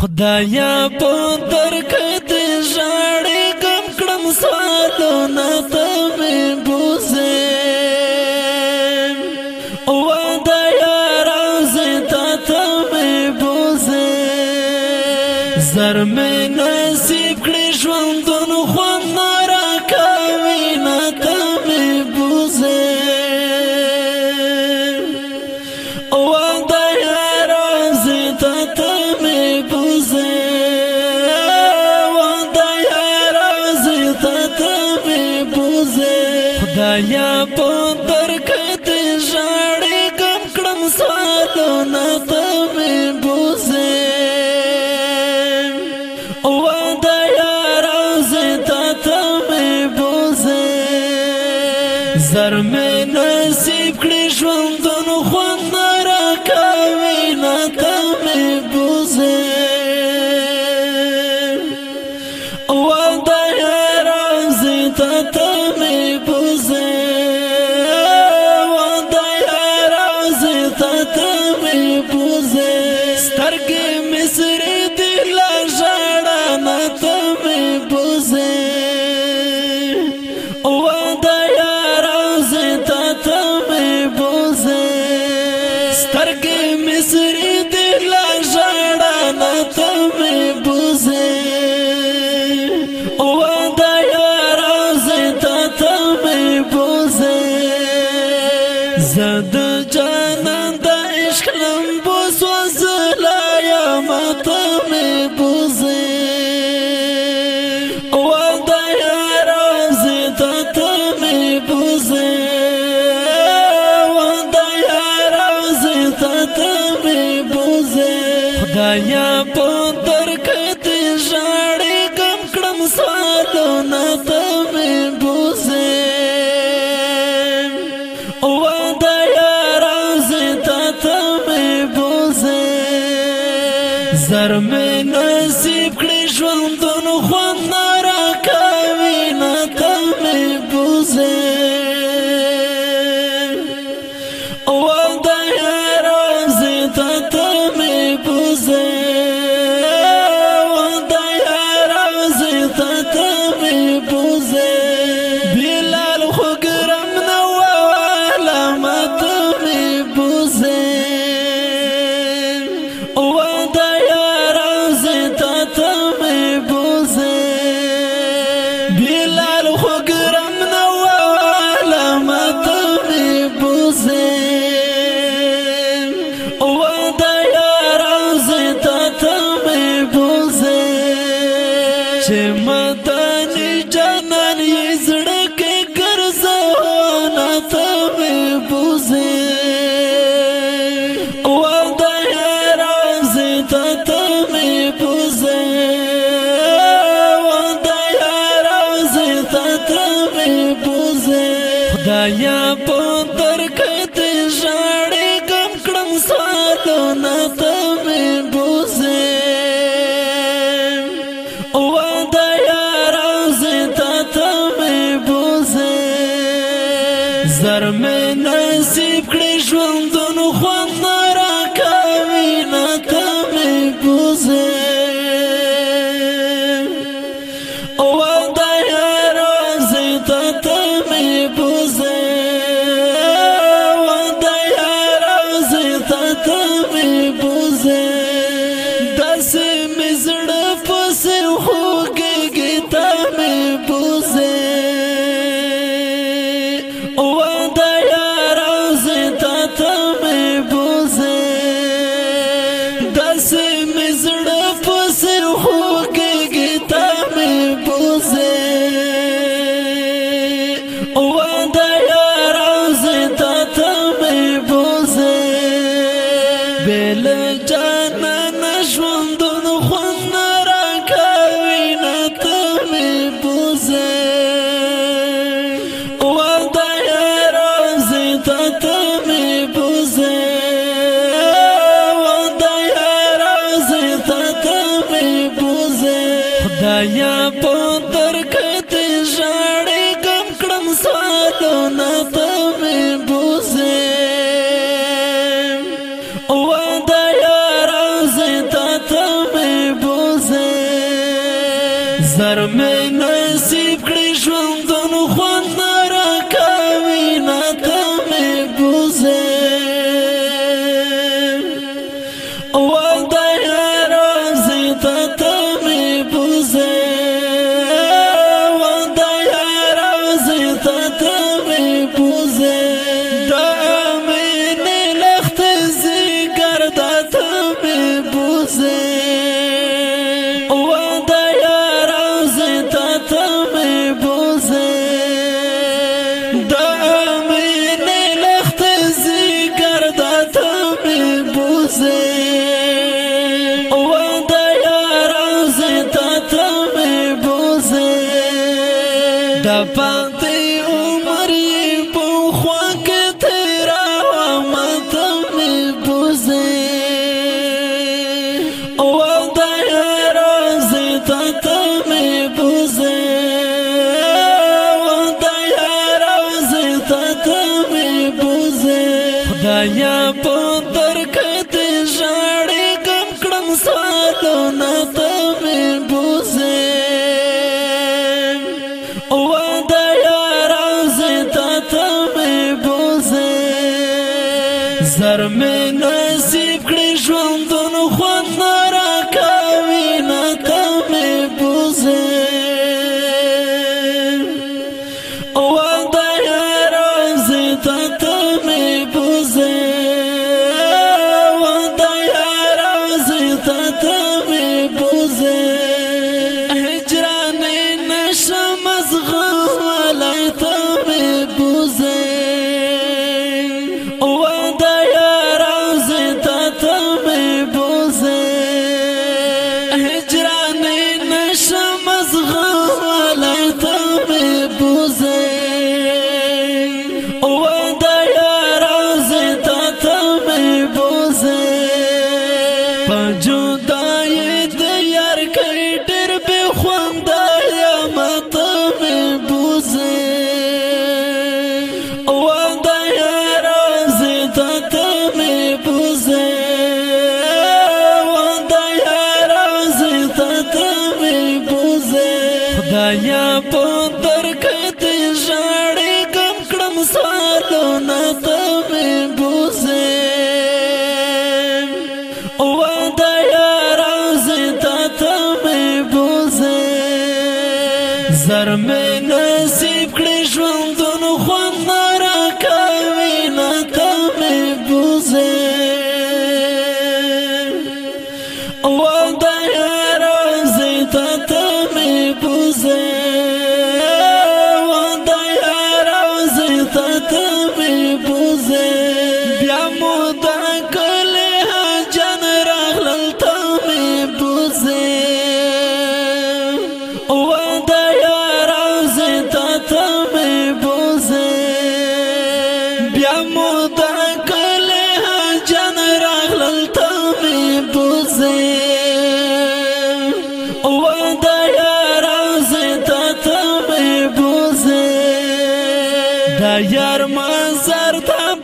خدایا په درکته ژړې کم کړم سالو نه ته حالو نتمه ta ژوند جانت میں not pa no, no, کړی ډېر به خوند یا مت مې بوزه او دا راز ته ته مې بوزه او دا راز ته ته مې بوزه خدایا په درکته ژړې کم کړم سالو نه quero também.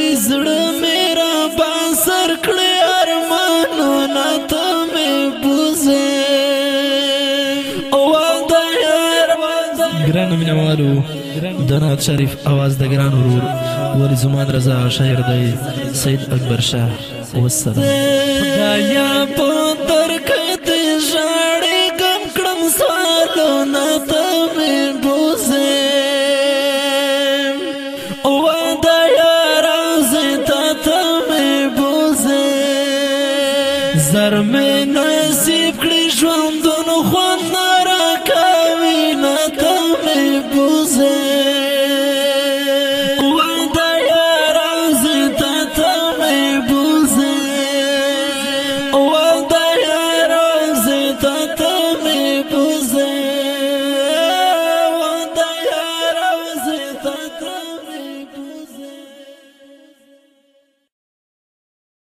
می زړه می را باسر کړې ارمانو نه ته می بوزه او دا یار ګران مینوالو درات شریف आवाज د ګران ورور ولی زمان رضا شاعر دی سید اکبر شاه والسلام خدایا په